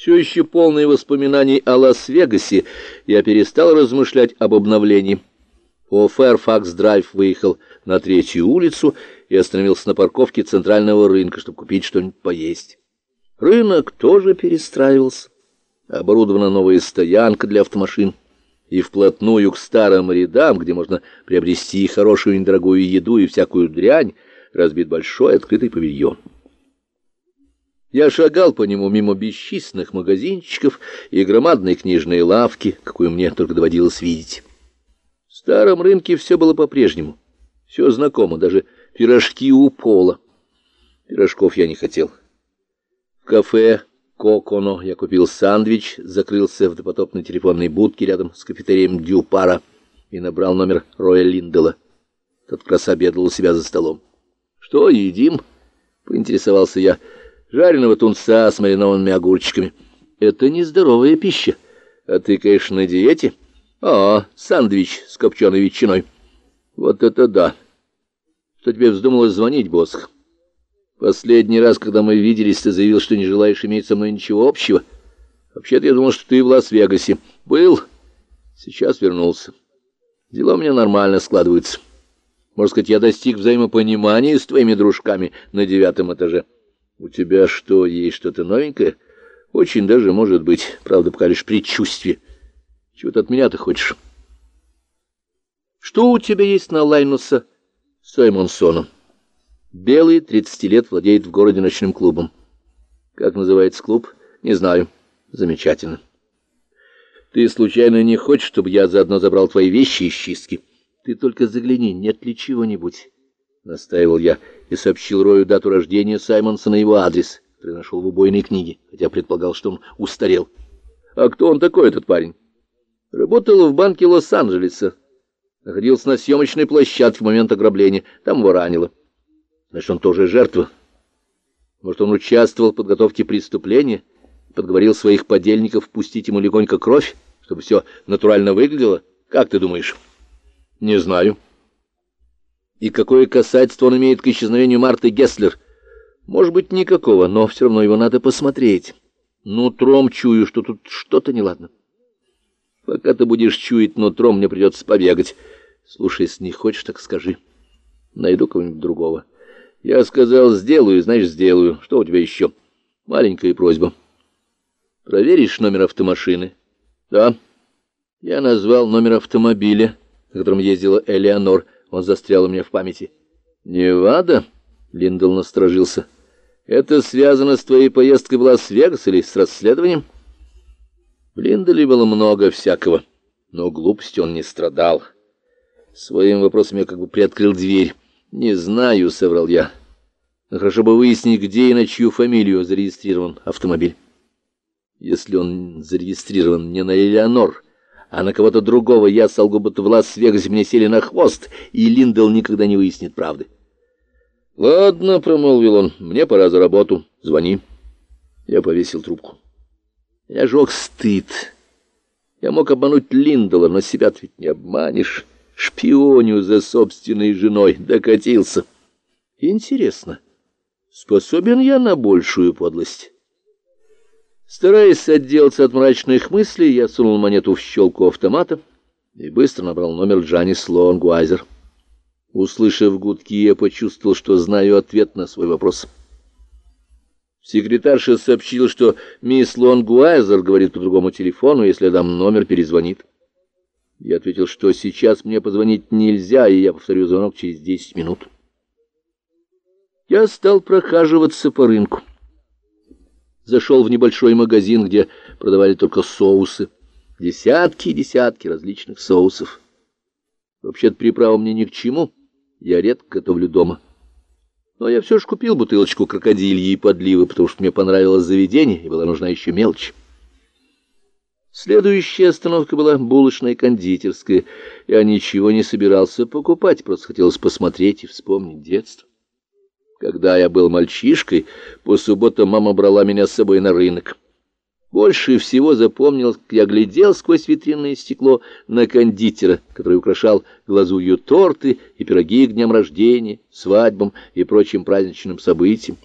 Все еще полные воспоминаний о Лас-Вегасе, я перестал размышлять об обновлении. По Фэрфакс-драйв выехал на третью улицу и остановился на парковке центрального рынка, чтобы купить что-нибудь поесть. Рынок тоже перестраивался. Оборудована новая стоянка для автомашин. И вплотную к старым рядам, где можно приобрести хорошую недорогую еду и всякую дрянь, разбит большой открытый павильон. Я шагал по нему мимо бесчисленных магазинчиков и громадной книжной лавки, какую мне только доводилось видеть. В старом рынке все было по-прежнему, все знакомо, даже пирожки у пола. Пирожков я не хотел. В кафе «Коконо» я купил сандвич, закрылся в допотопной телефонной будке рядом с кафетерием Дюпара и набрал номер Роя Линдела. Тот как раз обедал у себя за столом. «Что едим?» — поинтересовался я жареного тунца с маринованными огурчиками. Это нездоровая пища. А ты, конечно, на диете? А, сандвич с копченой ветчиной. Вот это да. Что тебе вздумалось звонить, Босх? Последний раз, когда мы виделись, ты заявил, что не желаешь иметь со мной ничего общего. Вообще-то я думал, что ты в Лас-Вегасе. Был. Сейчас вернулся. Дела у меня нормально складываются. Можно сказать, я достиг взаимопонимания с твоими дружками на девятом этаже. У тебя что, есть что-то новенькое? Очень даже может быть. Правда, пока лишь предчувствие. Чего ты от меня-то хочешь? Что у тебя есть на Лайнуса Саймонсона? Белый, 30 лет, владеет в городе ночным клубом. Как называется клуб? Не знаю. Замечательно. Ты случайно не хочешь, чтобы я заодно забрал твои вещи из чистки? Ты только загляни, нет ли чего-нибудь? Настаивал я и сообщил Рою дату рождения Саймонса на его адрес, который нашел в убойной книге, хотя предполагал, что он устарел. А кто он такой, этот парень? Работал в банке Лос-Анджелеса. Находился на съемочной площадке в момент ограбления. Там его ранило. Значит, он тоже жертва. Может, он участвовал в подготовке преступления, подговорил своих подельников пустить ему легонько кровь, чтобы все натурально выглядело? Как ты думаешь? Не знаю. И какое касательство он имеет к исчезновению Марты Гесслер? Может быть, никакого, но все равно его надо посмотреть. Нутром чую, что тут что-то неладно. Пока ты будешь чуять нутром, мне придется побегать. Слушай, если не хочешь, так скажи. Найду кого-нибудь другого. Я сказал, сделаю, значит, сделаю. Что у тебя еще? Маленькая просьба. Проверишь номер автомашины? Да. Я назвал номер автомобиля, на котором ездила Элеонор. Он застрял у меня в памяти. «Невада?» — Линдл насторожился. «Это связано с твоей поездкой в Лас-Вегас или с расследованием?» В Линделе было много всякого, но глупости он не страдал. Своим вопросом я как бы приоткрыл дверь. «Не знаю», — соврал я. Но хорошо бы выяснить, где и на чью фамилию зарегистрирован автомобиль. Если он зарегистрирован не на Элеонор, а на кого-то другого я солгу, будто в Лас-Вегасе мне сели на хвост, и Линдл никогда не выяснит правды. «Ладно», — промолвил он, — «мне пора за работу. Звони». Я повесил трубку. Я жег стыд. Я мог обмануть Линдала, но себя ведь не обманешь. Шпионю за собственной женой докатился. Интересно, способен я на большую подлость? Стараясь отделаться от мрачных мыслей, я сунул монету в щелку автомата и быстро набрал номер Джанни Слоан-Гуайзер. Услышав гудки, я почувствовал, что знаю ответ на свой вопрос. Секретарша сообщила, что мисс Лонгуайзер говорит по другому телефону, если я дам номер, перезвонит. Я ответил, что сейчас мне позвонить нельзя, и я повторю звонок через десять минут. Я стал прохаживаться по рынку зашел в небольшой магазин, где продавали только соусы. Десятки и десятки различных соусов. Вообще-то приправа мне ни к чему, я редко готовлю дома. Но я все же купил бутылочку крокодильи и подливы, потому что мне понравилось заведение, и была нужна еще мелочь. Следующая остановка была булочная кондитерская. Я ничего не собирался покупать, просто хотелось посмотреть и вспомнить детство. Когда я был мальчишкой, по субботам мама брала меня с собой на рынок. Больше всего запомнилось, как я глядел сквозь витринное стекло на кондитера, который украшал глазурью торты и пироги к дням рождения, свадьбам и прочим праздничным событиям.